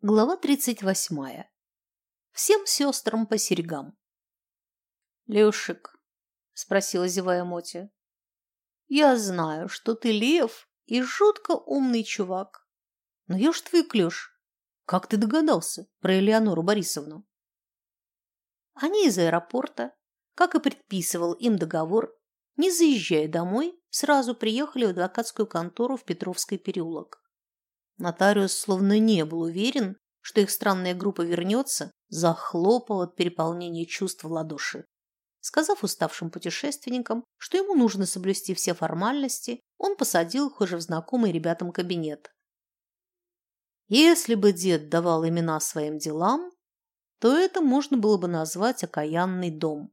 Глава 38. Всем сестрам по серьгам. «Лешик», — спросила зевая Мотя, — «я знаю, что ты лев и жутко умный чувак. Но я ж твой клеш. Как ты догадался про Элеонору Борисовну?» Они из аэропорта, как и предписывал им договор, не заезжая домой, сразу приехали в адвокатскую контору в Петровский переулок. Нотариус словно не был уверен, что их странная группа вернется, захлопал от переполнения чувств в ладоши. Сказав уставшим путешественникам, что ему нужно соблюсти все формальности, он посадил их уже в знакомый ребятам кабинет. Если бы дед давал имена своим делам, то это можно было бы назвать «окаянный дом».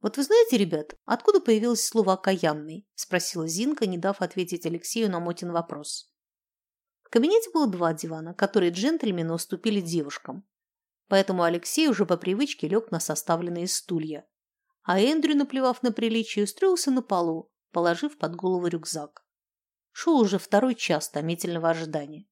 «Вот вы знаете, ребят, откуда появилось слово «окаянный»?» – спросила Зинка, не дав ответить Алексею на Мотин вопрос кабинете было два дивана, которые джентльмены уступили девушкам. Поэтому Алексей уже по привычке лег на составленные стулья. А Эндрю, наплевав на приличие, устроился на полу, положив под голову рюкзак. Шел уже второй час томительного ожидания.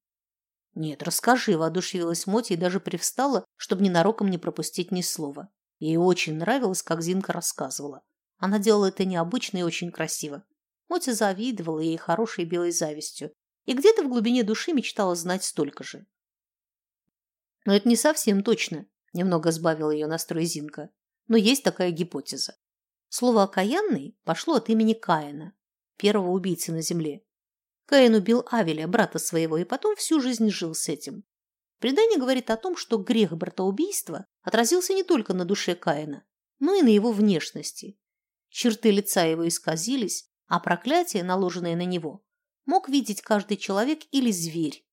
«Нет, расскажи», – воодушевилась Мотя и даже привстала, чтобы ненароком не пропустить ни слова. Ей очень нравилось, как Зинка рассказывала. Она делала это необычно и очень красиво. Мотя завидовала ей хорошей белой завистью и где-то в глубине души мечтала знать столько же. Но это не совсем точно, немного сбавила ее настрой Зинка. Но есть такая гипотеза. Слово «окаянный» пошло от имени Каина, первого убийцы на земле. Каин убил Авеля, брата своего, и потом всю жизнь жил с этим. Предание говорит о том, что грех братоубийства отразился не только на душе Каина, но и на его внешности. Черты лица его исказились, а проклятие, наложенное на него, мог видеть каждый человек или зверь.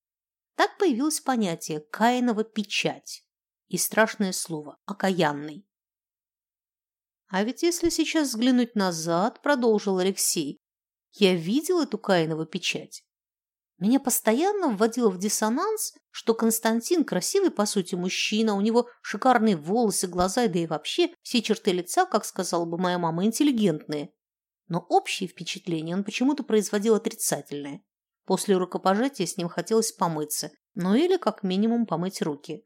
Так появилось понятие «каинова печать» и страшное слово «окаянный». А ведь если сейчас взглянуть назад, продолжил Алексей, я видел эту Каинову печать. Меня постоянно вводило в диссонанс, что Константин красивый, по сути, мужчина, у него шикарные волосы, глаза, да и вообще все черты лица, как сказала бы моя мама, интеллигентные но общее впечатление он почему-то производил отрицательное. После рукопожатия с ним хотелось помыться, ну или как минимум помыть руки.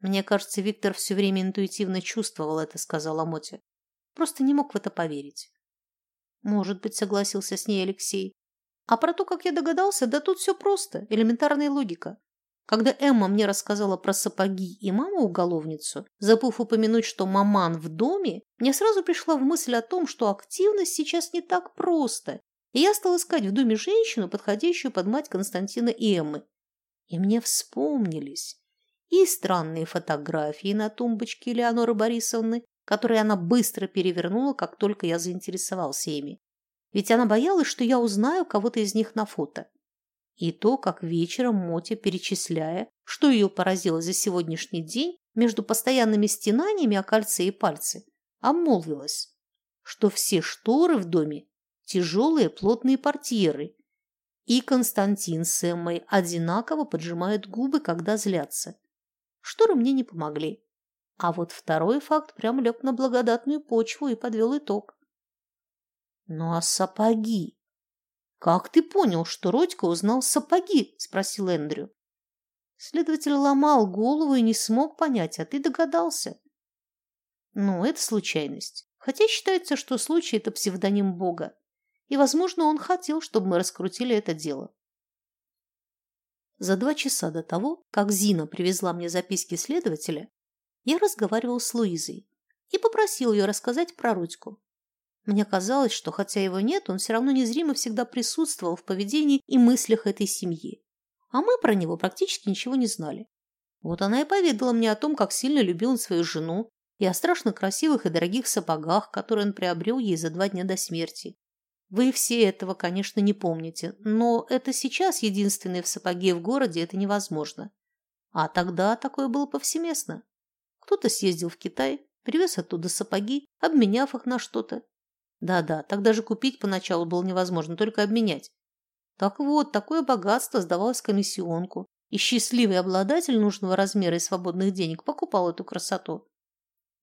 «Мне кажется, Виктор все время интуитивно чувствовал это», — сказала Мотя. «Просто не мог в это поверить». «Может быть», — согласился с ней Алексей. «А про то, как я догадался, да тут все просто, элементарная логика. Когда Эмма мне рассказала про сапоги и маму-уголовницу, забыв упомянуть, что маман в доме, мне сразу пришла в мысль о том, что активность сейчас не так просто, и я стала искать в доме женщину, подходящую под мать Константина и Эммы. И мне вспомнились и странные фотографии на тумбочке Леоноры Борисовны, которые она быстро перевернула, как только я заинтересовался ими. Ведь она боялась, что я узнаю кого-то из них на фото. И то, как вечером Мотя, перечисляя, что ее поразило за сегодняшний день, между постоянными стенаниями о кольце и пальце, обмолвилась, что все шторы в доме тяжелые плотные портьеры, и Константин с Эммой одинаково поджимают губы, когда злятся. Шторы мне не помогли. А вот второй факт прям лег на благодатную почву и подвел итог. Ну а сапоги? «Как ты понял, что Родька узнал сапоги?» – спросил Эндрю. Следователь ломал голову и не смог понять, а ты догадался. Ну, это случайность. Хотя считается, что случай – это псевдоним Бога. И, возможно, он хотел, чтобы мы раскрутили это дело. За два часа до того, как Зина привезла мне записки следователя, я разговаривал с Луизой и попросил ее рассказать про Родьку. Мне казалось, что хотя его нет, он все равно незримо всегда присутствовал в поведении и мыслях этой семьи. А мы про него практически ничего не знали. Вот она и поведала мне о том, как сильно любил он свою жену, и о страшно красивых и дорогих сапогах, которые он приобрел ей за два дня до смерти. Вы все этого, конечно, не помните, но это сейчас единственные в сапоге в городе, это невозможно. А тогда такое было повсеместно. Кто-то съездил в Китай, привез оттуда сапоги, обменяв их на что-то, да-да, так даже купить поначалу было невозможно, только обменять. Так вот, такое богатство сдавалось комиссионку, и счастливый обладатель нужного размера и свободных денег покупал эту красоту.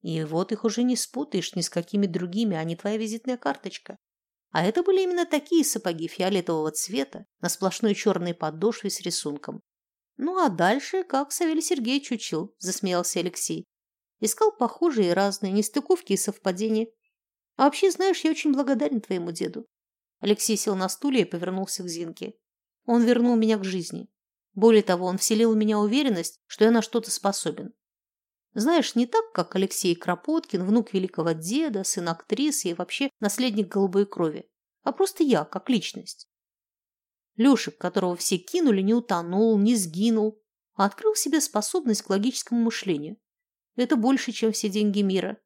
И вот их уже не спутаешь ни с какими другими, а не твоя визитная карточка. А это были именно такие сапоги фиолетового цвета на сплошной черной подошве с рисунком. Ну, а дальше, как Савелий Сергеевич учил, засмеялся Алексей. Искал похожие и разные нестыковки и совпадения. А вообще, знаешь, я очень благодарен твоему деду. Алексей сел на стуле и повернулся к Зинке. Он вернул меня к жизни. Более того, он вселил в меня уверенность, что я на что-то способен. Знаешь, не так, как Алексей Кропоткин, внук великого деда, сын актрисы и вообще наследник голубой крови, а просто я, как личность. Лешек, которого все кинули, не утонул, не сгинул, а открыл себе способность к логическому мышлению. Это больше, чем все деньги мира.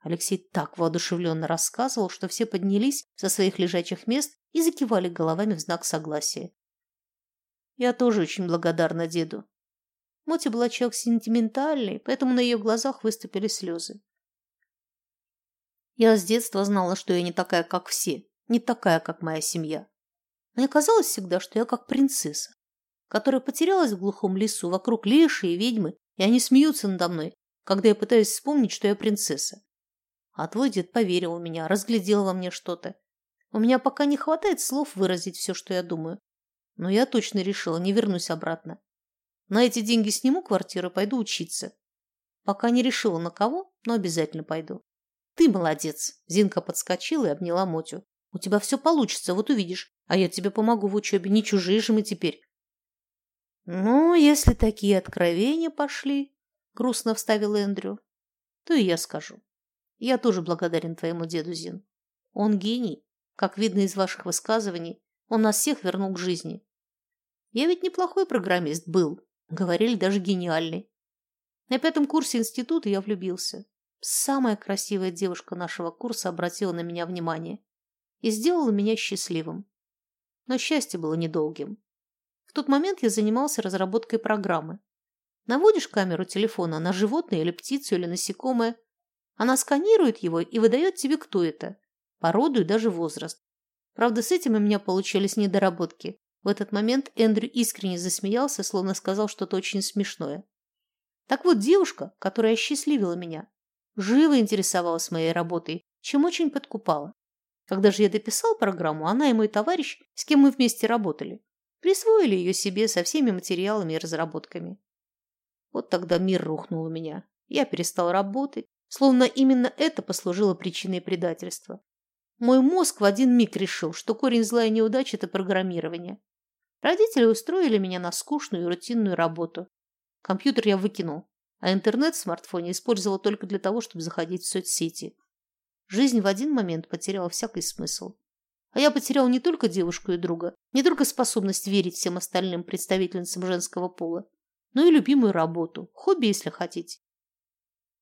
Алексей так воодушевленно рассказывал, что все поднялись со своих лежачих мест и закивали головами в знак согласия. Я тоже очень благодарна деду. Мотя была человек сентиментальный, поэтому на ее глазах выступили слезы. Я с детства знала, что я не такая, как все, не такая, как моя семья. Мне казалось всегда, что я как принцесса, которая потерялась в глухом лесу, вокруг леши и ведьмы, и они смеются надо мной, когда я пытаюсь вспомнить, что я принцесса. А твой дед поверил в меня, разглядел во мне что-то. У меня пока не хватает слов выразить все, что я думаю. Но я точно решила, не вернусь обратно. На эти деньги сниму квартиру, пойду учиться. Пока не решила на кого, но обязательно пойду. Ты молодец. Зинка подскочила и обняла Мотю. У тебя все получится, вот увидишь. А я тебе помогу в учебе, не чужие же мы теперь. Ну, если такие откровения пошли, грустно вставил Эндрю, то и я скажу. Я тоже благодарен твоему деду Зин. Он гений. Как видно из ваших высказываний, он нас всех вернул к жизни. Я ведь неплохой программист был, Говорили, даже гениальный. На пятом курсе института я влюбился. Самая красивая девушка нашего курса обратила на меня внимание и сделала меня счастливым. Но счастье было недолгим. В тот момент я занимался разработкой программы. Наводишь камеру телефона на животное или птицу или насекомое, она сканирует его и выдает тебе, кто это, породу и даже возраст. Правда, с этим у меня получались недоработки. В этот момент Эндрю искренне засмеялся, словно сказал что-то очень смешное. Так вот, девушка, которая осчастливила меня, живо интересовалась моей работой, чем очень подкупала. Когда же я дописал программу, она и мой товарищ, с кем мы вместе работали, присвоили ее себе со всеми материалами и разработками. Вот тогда мир рухнул у меня. Я перестал работать, словно именно это послужило причиной предательства. Мой мозг в один миг решил, что корень зла и неудач – это программирование. Родители устроили меня на скучную и рутинную работу. Компьютер я выкинул, а интернет в смартфоне использовал только для того, чтобы заходить в соцсети. Жизнь в один момент потеряла всякий смысл. А я потерял не только девушку и друга, не только способность верить всем остальным представительницам женского пола, но и любимую работу, хобби, если хотите.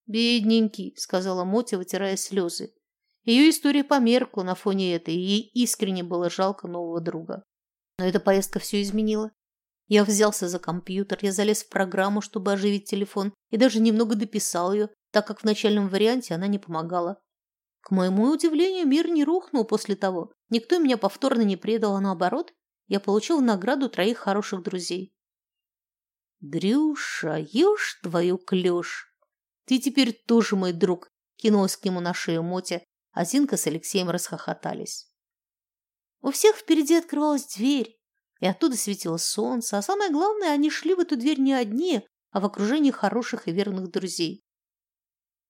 «Бедненький», — сказала Мотя, вытирая слезы. Ее история померкла на фоне этой, и ей искренне было жалко нового друга. Но эта поездка все изменила. Я взялся за компьютер, я залез в программу, чтобы оживить телефон, и даже немного дописал ее, так как в начальном варианте она не помогала. К моему удивлению, мир не рухнул после того. Никто меня повторно не предал, а наоборот, я получил награду троих хороших друзей. «Дрюша, ешь твою клюш! Ты теперь тоже мой друг!» кинулась к нему на шею Мотя, а Зинка с Алексеем расхохотались. У всех впереди открывалась дверь, и оттуда светило солнце, а самое главное, они шли в эту дверь не одни, а в окружении хороших и верных друзей.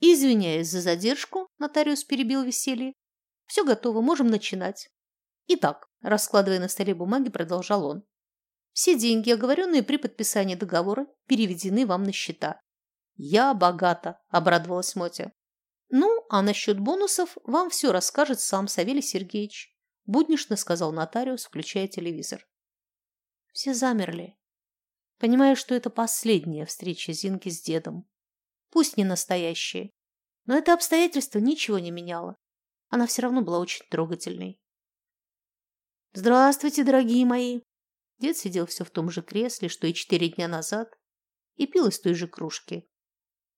Извиняюсь за задержку, нотариус перебил веселье. Все готово, можем начинать. Итак, раскладывая на столе бумаги, продолжал он. Все деньги, оговоренные при подписании договора, переведены вам на счета. Я богата, обрадовалась Мотя. Ну, а насчет бонусов вам все расскажет сам Савелий Сергеевич буднично сказал нотариус, включая телевизор. Все замерли, понимая, что это последняя встреча Зинки с дедом. Пусть не настоящая, но это обстоятельство ничего не меняло. Она все равно была очень трогательной. «Здравствуйте, дорогие мои!» Дед сидел все в том же кресле, что и четыре дня назад, и пил из той же кружки.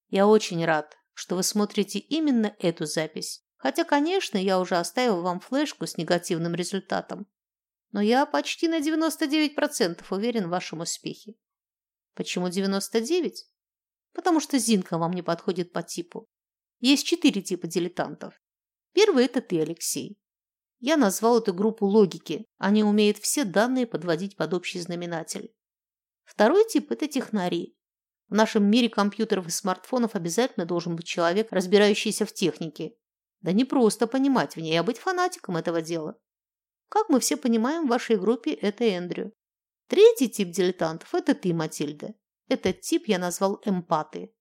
«Я очень рад, что вы смотрите именно эту запись. Хотя, конечно, я уже оставил вам флешку с негативным результатом. Но я почти на 99% уверен в вашем успехе. Почему 99? Потому что Зинка вам не подходит по типу. Есть четыре типа дилетантов. Первый – это ты, Алексей. Я назвал эту группу логики. Они умеют все данные подводить под общий знаменатель. Второй тип – это технари. В нашем мире компьютеров и смартфонов обязательно должен быть человек, разбирающийся в технике. Да не просто понимать в ней, а быть фанатиком этого дела. Как мы все понимаем, в вашей группе это Эндрю. Третий тип дилетантов – это ты, Матильда. Этот тип я назвал эмпаты.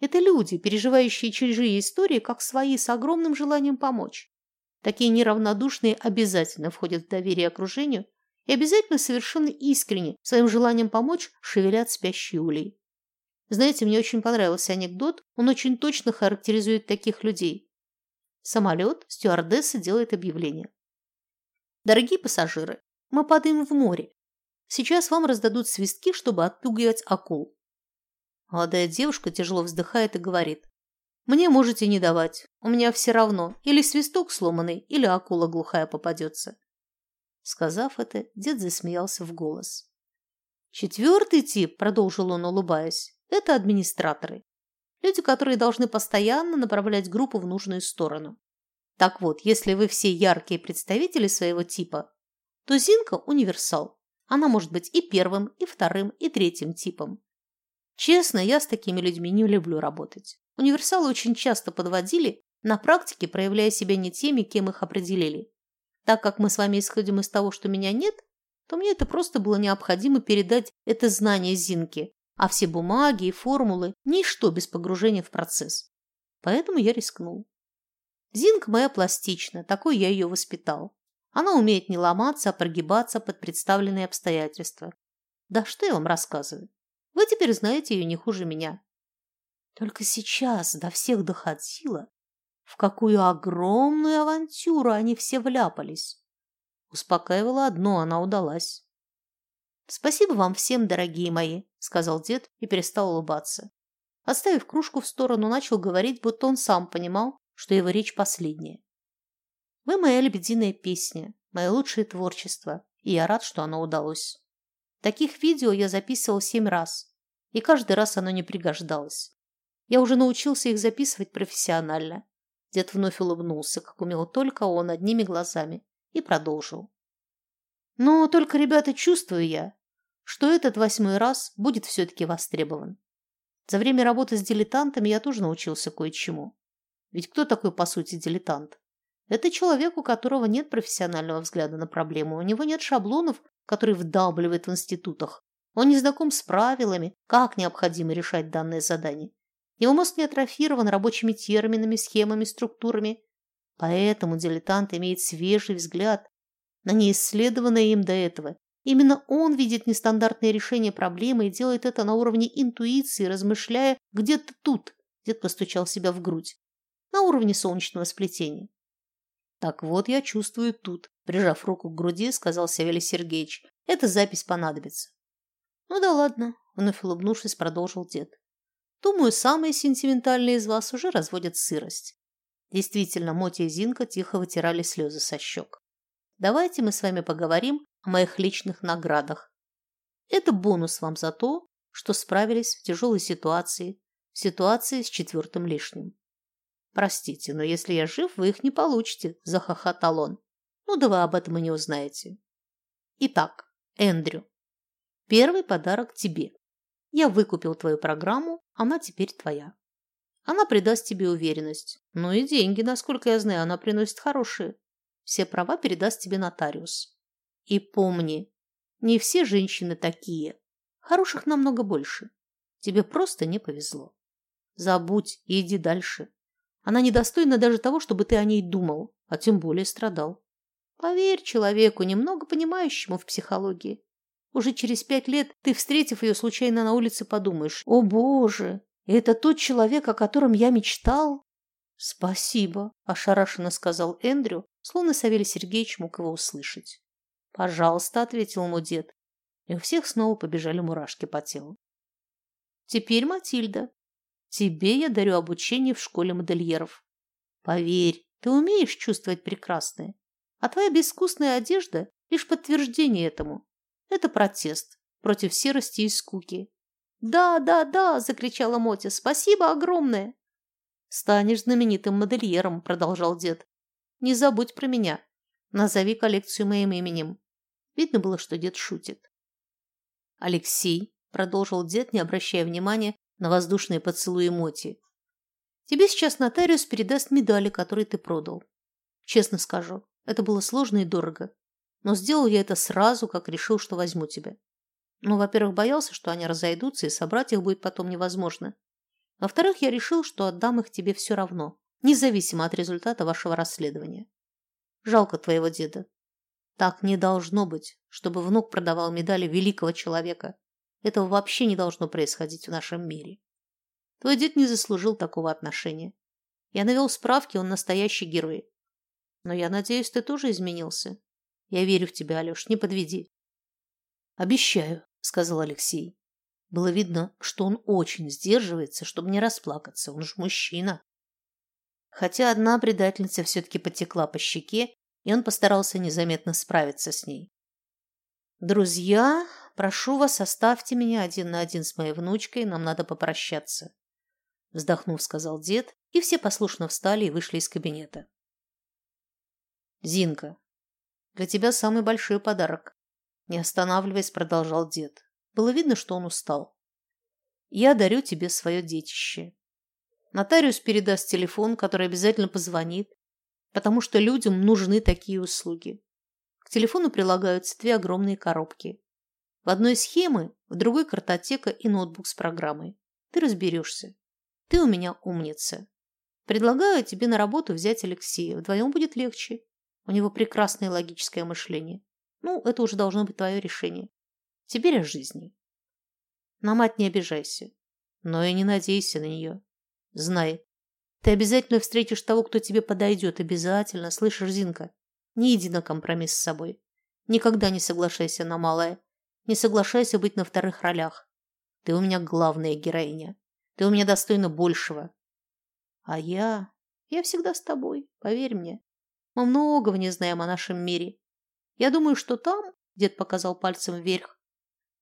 Это люди, переживающие чужие истории как свои, с огромным желанием помочь. Такие неравнодушные обязательно входят в доверие окружению и обязательно совершенно искренне своим желанием помочь шевелят спящий улей. Знаете, мне очень понравился анекдот, он очень точно характеризует таких людей. Самолет, стюардесса делает объявление. Дорогие пассажиры, мы падаем в море. Сейчас вам раздадут свистки, чтобы отпугивать акул. Молодая девушка тяжело вздыхает и говорит. Мне можете не давать. У меня все равно. Или свисток сломанный, или акула глухая попадется. Сказав это, дед засмеялся в голос. Четвертый тип, продолжил он, улыбаясь, это администраторы. Люди, которые должны постоянно направлять группу в нужную сторону. Так вот, если вы все яркие представители своего типа, то Зинка – универсал. Она может быть и первым, и вторым, и третьим типом. Честно, я с такими людьми не люблю работать. Универсалы очень часто подводили, на практике проявляя себя не теми, кем их определили. Так как мы с вами исходим из того, что меня нет, то мне это просто было необходимо передать это знание Зинке, а все бумаги и формулы – ничто без погружения в процесс. Поэтому я рискнул. Зинка моя пластична, такой я ее воспитал. Она умеет не ломаться, а прогибаться под представленные обстоятельства. Да что я вам рассказываю? Вы теперь знаете ее не хуже меня. Только сейчас до всех доходило, в какую огромную авантюру они все вляпались. Успокаивало одно, она удалась. «Спасибо вам всем, дорогие мои», — сказал дед и перестал улыбаться. Оставив кружку в сторону, начал говорить, будто он сам понимал, что его речь последняя. «Вы моя лебединая песня, мое лучшее творчество, и я рад, что оно удалось. Таких видео я записывал семь раз, и каждый раз оно не пригождалось. Я уже научился их записывать профессионально». Дед вновь улыбнулся, как умел только он, одними глазами, и продолжил. Но только, ребята, чувствую я, что этот восьмой раз будет все-таки востребован. За время работы с дилетантами я тоже научился кое-чему. Ведь кто такой, по сути, дилетант? Это человек, у которого нет профессионального взгляда на проблему, у него нет шаблонов, которые вдалбливает в институтах. Он не знаком с правилами, как необходимо решать данное задание. Его мозг не атрофирован рабочими терминами, схемами, структурами. Поэтому дилетант имеет свежий взгляд на неисследованное им до этого. Именно он видит нестандартные решения проблемы и делает это на уровне интуиции, размышляя где-то тут, дед постучал себя в грудь, на уровне солнечного сплетения. Так вот я чувствую тут, прижав руку к груди, сказал Савелий Сергеевич. Эта запись понадобится. Ну да ладно, вновь улыбнувшись, продолжил дед. Думаю, самые сентиментальные из вас уже разводят сырость. Действительно, Мотя и Зинка тихо вытирали слезы со щек. Давайте мы с вами поговорим о моих личных наградах. Это бонус вам за то, что справились в тяжелой ситуации, в ситуации с четвертым лишним. Простите, но если я жив, вы их не получите, захохотал он. Ну да вы об этом и не узнаете. Итак, Эндрю, первый подарок тебе. Я выкупил твою программу, она теперь твоя. Она придаст тебе уверенность. Ну и деньги, насколько я знаю, она приносит хорошие. Все права передаст тебе нотариус. И помни, не все женщины такие. Хороших намного больше. Тебе просто не повезло. Забудь и иди дальше. Она недостойна даже того, чтобы ты о ней думал, а тем более страдал. Поверь человеку, немного понимающему в психологии. Уже через пять лет ты, встретив ее случайно на улице, подумаешь, «О, Боже, это тот человек, о котором я мечтал?» «Спасибо», – ошарашенно сказал Эндрю, словно Савелий Сергеевич мог его услышать. «Пожалуйста», — ответил ему дед, и у всех снова побежали мурашки по телу. «Теперь, Матильда, тебе я дарю обучение в школе модельеров. Поверь, ты умеешь чувствовать прекрасное, а твоя безвкусная одежда — лишь подтверждение этому. Это протест против серости и скуки». «Да, да, да!» – закричала Мотя. «Спасибо огромное!» «Станешь знаменитым модельером», – продолжал дед. Не забудь про меня. Назови коллекцию моим именем. Видно было, что дед шутит. Алексей, продолжил дед, не обращая внимания на воздушные поцелуи Моти. Тебе сейчас нотариус передаст медали, которые ты продал. Честно скажу, это было сложно и дорого. Но сделал я это сразу, как решил, что возьму тебя. Ну, во-первых, боялся, что они разойдутся, и собрать их будет потом невозможно. Во-вторых, я решил, что отдам их тебе все равно, независимо от результата вашего расследования. Жалко твоего деда. Так не должно быть, чтобы внук продавал медали великого человека. Этого вообще не должно происходить в нашем мире. Твой дед не заслужил такого отношения. Я навел справки, он настоящий герой. Но я надеюсь, ты тоже изменился. Я верю в тебя, Алеш, не подведи. Обещаю, сказал Алексей. Было видно, что он очень сдерживается, чтобы не расплакаться. Он же мужчина. Хотя одна предательница все-таки потекла по щеке, и он постарался незаметно справиться с ней. «Друзья, прошу вас, оставьте меня один на один с моей внучкой, нам надо попрощаться», вздохнув, сказал дед, и все послушно встали и вышли из кабинета. «Зинка, для тебя самый большой подарок», не останавливаясь, продолжал дед. Было видно, что он устал. «Я дарю тебе свое детище. Нотариус передаст телефон, который обязательно позвонит, потому что людям нужны такие услуги. К телефону прилагаются две огромные коробки. В одной схемы, в другой картотека и ноутбук с программой. Ты разберешься. Ты у меня умница. Предлагаю тебе на работу взять Алексея. Вдвоем будет легче. У него прекрасное логическое мышление. Ну, это уже должно быть твое решение. Теперь о жизни. На мать не обижайся, но и не надейся на нее. Знай, ты обязательно встретишь того, кто тебе подойдет. Обязательно, слышишь, Зинка? Не иди на компромисс с собой. Никогда не соглашайся на малое. Не соглашайся быть на вторых ролях. Ты у меня главная героиня. Ты у меня достойна большего. А я... Я всегда с тобой, поверь мне. Мы многого не знаем о нашем мире. Я думаю, что там, дед показал пальцем вверх,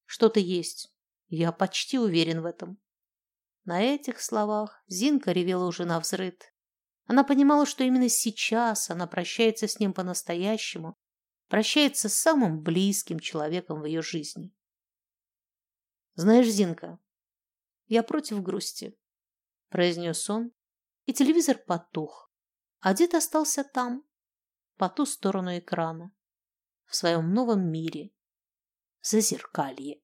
что-то есть. Я почти уверен в этом. На этих словах Зинка ревела уже на взрыд. Она понимала, что именно сейчас она прощается с ним по-настоящему, прощается с самым близким человеком в ее жизни. «Знаешь, Зинка, я против грусти», – произнес он, и телевизор потух, а дед остался там, по ту сторону экрана, в своем новом мире, зазеркалье.